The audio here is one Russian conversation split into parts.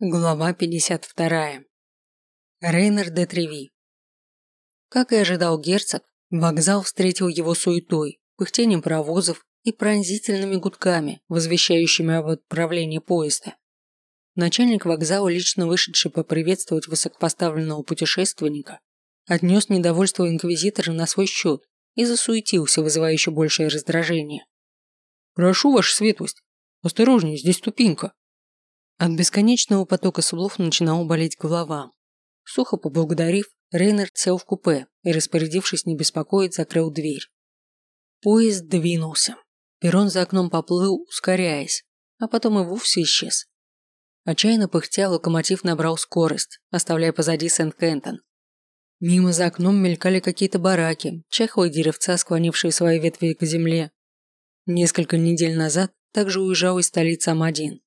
Глава 52. Рейнер де Треви. Как и ожидал герцог, вокзал встретил его суетой, пыхтением паровозов и пронзительными гудками, возвещающими об отправлении поезда. Начальник вокзала, лично вышедший поприветствовать высокопоставленного путешественника, отнес недовольство инквизитора на свой счет и засуетился, вызывая еще большее раздражение. «Прошу, ваша светлость, осторожнее, здесь ступенька», от бесконечного потока слов начинала болеть голова. Сухо поблагодарив, Рейнард сел в купе и, распорядившись не беспокоить, закрыл дверь. Поезд двинулся. Перрон за окном поплыл, ускоряясь, а потом и вовсе исчез. Отчаянно пыхтя, локомотив набрал скорость, оставляя позади Сент-Кентон. Мимо за окном мелькали какие-то бараки, чахлые деревца, склонившие свои ветви к земле. Несколько недель назад также уезжал из столицы Амадин.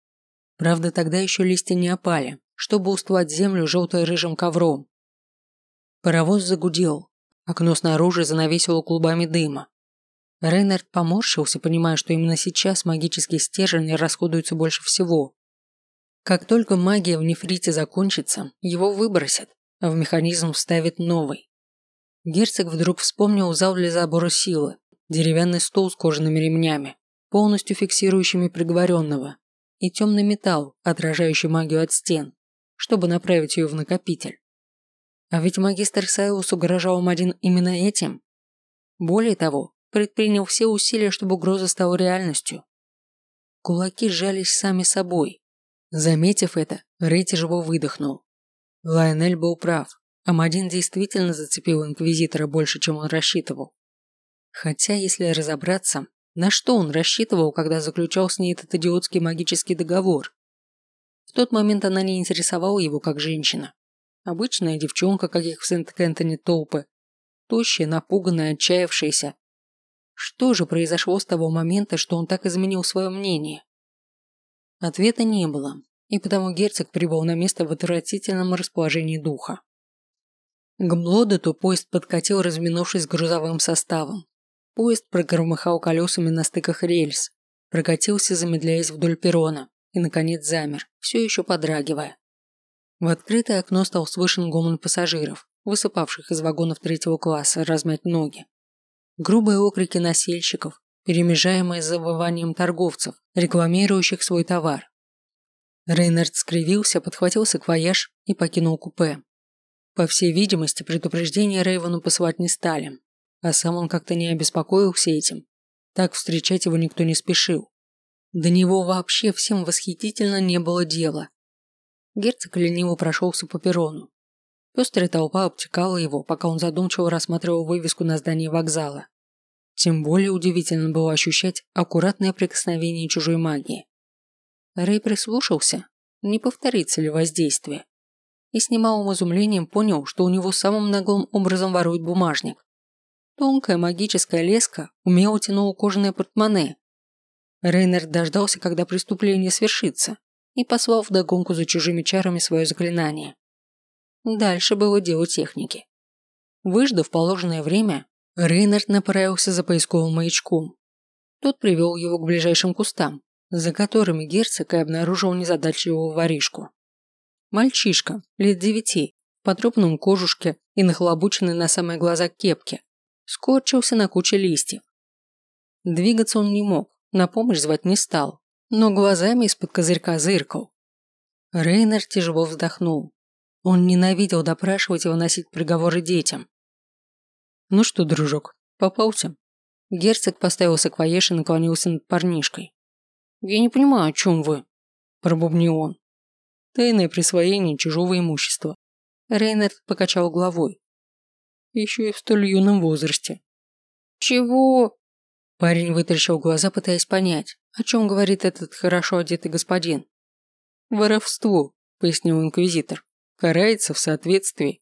Правда, тогда еще листья не опали, чтобы устлать землю желто-рыжим ковром. Паровоз загудел. Окно снаружи занавесило клубами дыма. Рейнард поморщился, понимая, что именно сейчас магические стержни расходуются больше всего. Как только магия в нефрите закончится, его выбросят, а в механизм вставят новый. Герцог вдруг вспомнил зал для забора силы, деревянный стол с кожаными ремнями, полностью фиксирующими приговоренного, и темный металл, отражающий магию от стен, чтобы направить ее в накопитель. А ведь магистр Сайлус угрожал им один именно этим. Более того, предпринял все усилия, чтобы угроза стала реальностью. Кулаки сжались сами собой. Заметив это, Рэй тяжело выдохнул. Лайонель был прав. Амадин действительно зацепил Инквизитора больше, чем он рассчитывал. Хотя, если разобраться, на что он рассчитывал, когда заключал с ней этот идиотский магический договор? В тот момент она не интересовала его как женщина. Обычная девчонка, каких в Сент-Кентоне толпы. Тощая, напуганная, отчаявшаяся. Что же произошло с того момента, что он так изменил свое мнение? Ответа не было, и потому герцог прибыл на место в отвратительном расположении духа. К Блодету поезд подкатил, разминувшись с грузовым составом. Поезд прогромыхал колесами на стыках рельс, прокатился, замедляясь вдоль перрона, и, наконец, замер, все еще подрагивая. В открытое окно стал слышен гомон пассажиров, высыпавших из вагонов третьего класса, размять ноги. Грубые окрики носильщиков, перемежаемые завыванием торговцев, рекламирующих свой товар. Рейнард скривился, подхватил саквояж и покинул купе. По всей видимости, предупреждение Рейвону посылать не стали, а сам он как-то не обеспокоился этим. Так встречать его никто не спешил. До него вообще всем восхитительно не было дела. Герцог лениво прошелся по перрону. Пестрая толпа обтекала его, пока он задумчиво рассматривал вывеску на здании вокзала. Тем более удивительно было ощущать аккуратное прикосновение чужой магии. Рэй прислушался, не повторится ли воздействие. И с немалым изумлением понял, что у него самым наглым образом ворует бумажник. Тонкая магическая леска умело тянула кожаное портмоне. Рейнер дождался, когда преступление свершится, и послал вдогонку за чужими чарами свое заклинание. Дальше было дело техники. Выждав положенное время, Рейнард направился за поисковым маячком. Тот привел его к ближайшим кустам, за которыми герцог и обнаружил незадачливого воришку. Мальчишка, лет девяти, в потрепанном кожушке и нахлобученной на самые глаза кепке, скорчился на куче листьев. Двигаться он не мог, на помощь звать не стал, но глазами из-под козырька зыркал. Рейнер тяжело вздохнул. Он ненавидел допрашивать и выносить приговоры детям. «Ну что, дружок, попался?» Герцог поставил саквоеж и наклонился над парнишкой. «Я не понимаю, о чем вы?» – пробубнил он. «Тайное присвоение чужого имущества». Рейнард покачал головой. Еще и в столь юном возрасте. «Чего?» Парень вытащил глаза, пытаясь понять, о чем говорит этот хорошо одетый господин. «Воровство», – пояснил инквизитор. «Карается в соответствии».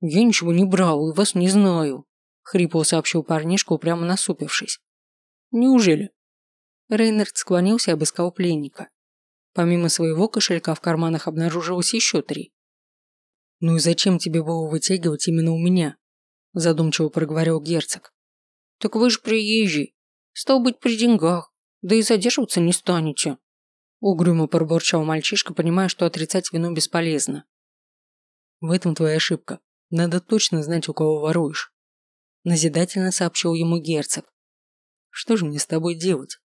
«Я ничего не брал и вас не знаю», – хрипло сообщил парнишка, прямо насупившись. «Неужели?» Рейнард склонился и обыскал пленника. Помимо своего кошелька в карманах обнаружилось еще три. «Ну и зачем тебе было вытягивать именно у меня?» Задумчиво проговорил герцог. Так вы же приезжий. Стал быть, при деньгах. Да и задерживаться не станете. Угрюмо пробурчал мальчишка, понимая, что отрицать вину бесполезно. В этом твоя ошибка. Надо точно знать, у кого воруешь. Назидательно сообщил ему герцог. Что же мне с тобой делать?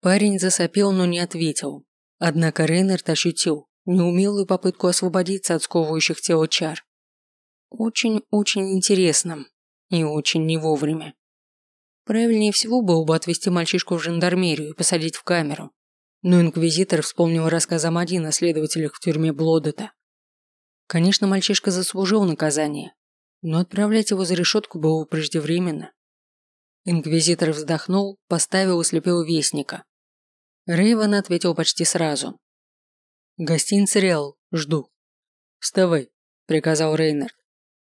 Парень засопел, но не ответил. Однако Рейнард ощутил неумелую попытку освободиться от сковывающих тело чар. Очень-очень интересно и очень не вовремя. Правильнее всего было бы отвезти мальчишку в жандармерию и посадить в камеру. Но инквизитор вспомнил рассказ Амадина о следователях в тюрьме Блодета. Конечно, мальчишка заслужил наказание, но отправлять его за решетку было преждевременно. Инквизитор вздохнул, поставил и слепил вестника. Рейвен ответил почти сразу. «Гостиница Реал, жду». «Вставай», – приказал Рейнард.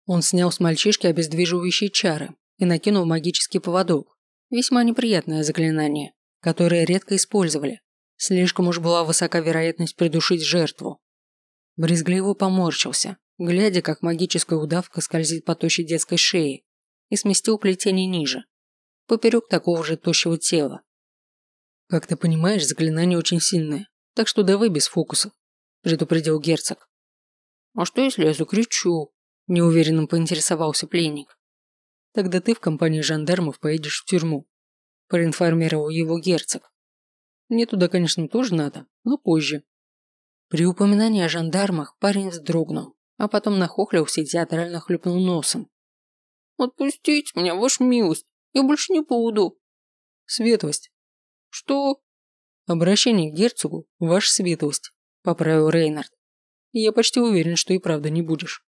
Он снял с мальчишки обездвиживающие чары и накинул магический поводок. Весьма неприятное заклинание, которое редко использовали. Слишком уж была высока вероятность придушить жертву. Брезгливо поморщился, глядя, как магическая удавка скользит по тощей детской шее, и сместил плетение ниже, поперек такого же тощего тела. «Как ты понимаешь, заклинание очень сильное, так что давай без фокусов», – предупредил герцог. «А что, если я закричу?» – неуверенно поинтересовался пленник. «Тогда ты в компании жандармов поедешь в тюрьму», – проинформировал его герцог. «Мне туда, конечно, тоже надо, но позже, при упоминании о жандармах парень вздрогнул, а потом нахохлился и театрально хлюпнул носом. «Отпустите меня, ваша милость, я больше не буду». «Светлость». «Что?» «Обращение к герцогу, ваша светлость», – поправил Рейнард. «Я почти уверен, что и правда не будешь».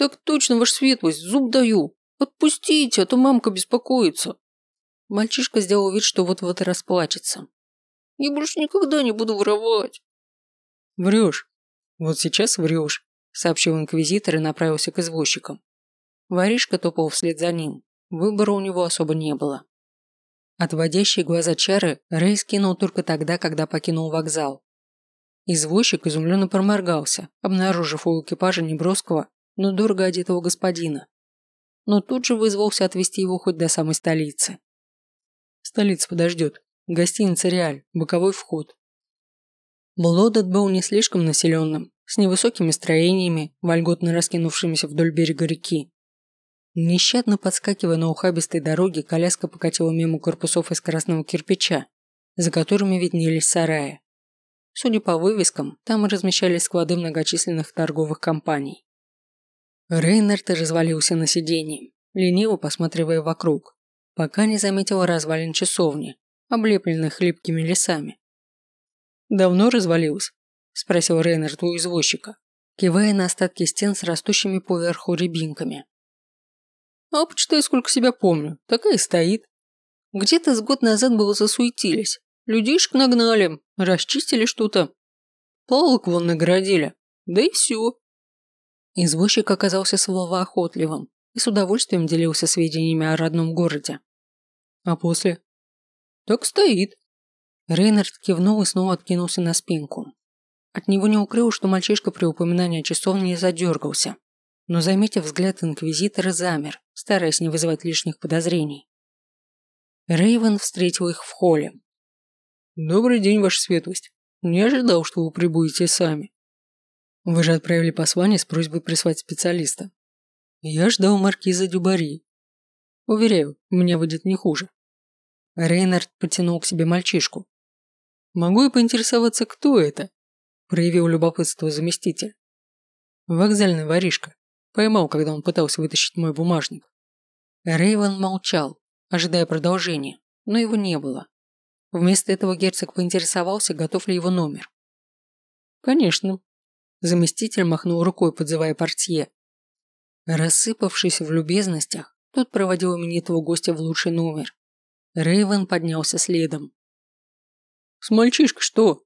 «Так точно, ваша светлость, зуб даю. Отпустите, а то мамка беспокоится». Мальчишка сделал вид, что вот-вот расплачется. «Я больше никогда не буду воровать». «Врешь. Вот сейчас врешь», – сообщил инквизитор и направился к извозчикам. Воришка топал вслед за ним. Выбора у него особо не было. Отводящие глаза чары Рэй скинул только тогда, когда покинул вокзал. Извозчик изумленно проморгался, обнаружив у экипажа неброского, но дорого одетого господина. Но тут же вызвался отвезти его хоть до самой столицы. Столица подождет. Гостиница «Реаль», боковой вход. Блодот был не слишком населенным, с невысокими строениями, вольготно раскинувшимися вдоль берега реки. Нещадно подскакивая на ухабистой дороге, коляска покатила мимо корпусов из красного кирпича, за которыми виднелись сараи. Судя по вывескам, там размещались склады многочисленных торговых компаний. Рейнард развалился на сиденье, лениво посматривая вокруг, пока не заметил развалин часовни, облепленных липкими лесами. «Давно развалилась?» – спросил Рейнард у извозчика, кивая на остатки стен с растущими поверху рябинками. «А почитай, сколько себя помню, такая и стоит. Где-то с год назад было засуетились, людишек нагнали, расчистили что-то. Палок вон наградили, да и все». Извозчик оказался словоохотливым и с удовольствием делился сведениями о родном городе. «А после?» «Так стоит. Рейнард кивнул и снова откинулся на спинку. От него не укрылось, что мальчишка при упоминании часов не задергался, но, заметив взгляд инквизитора, замер, стараясь не вызывать лишних подозрений. Рейвен встретил их в холле. «Добрый день, ваша светлость. Не ожидал, что вы прибудете сами. Вы же отправили послание с просьбой прислать специалиста. Я ждал маркиза Дюбари. Уверяю, мне выйдет не хуже». Рейнард потянул к себе мальчишку, Могу и поинтересоваться, кто это? Проявил любопытство заместитель. Вокзальный воришка. Поймал, когда он пытался вытащить мой бумажник. Рейвен молчал, ожидая продолжения, но его не было. Вместо этого герцог поинтересовался, готов ли его номер. «Конечно». Заместитель махнул рукой, подзывая портье. Рассыпавшись в любезностях, тот проводил именитого гостя в лучший номер. Рейвен поднялся следом. С мальчишкой что?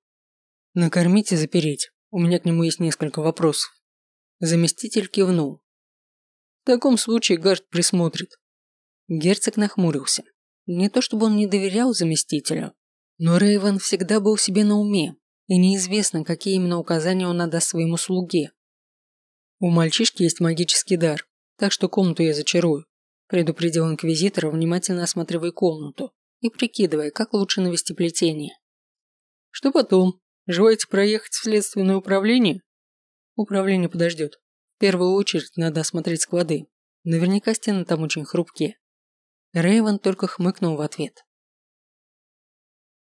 Накормить и запереть. У меня к нему есть несколько вопросов. Заместитель кивнул. В таком случае Гард присмотрит. Герцог нахмурился. Не то чтобы он не доверял заместителю, но Рейвен всегда был себе на уме, и неизвестно, какие именно указания он отдаст своему слуге. У мальчишки есть магический дар, так что комнату я зачарую, предупредил инквизитор, внимательно осматривая комнату и прикидывая, как лучше навести плетение. Что потом? Желаете проехать в следственное управление? Управление подождет. В первую очередь надо осмотреть склады. Наверняка стены там очень хрупкие. Рейвен только хмыкнул в ответ.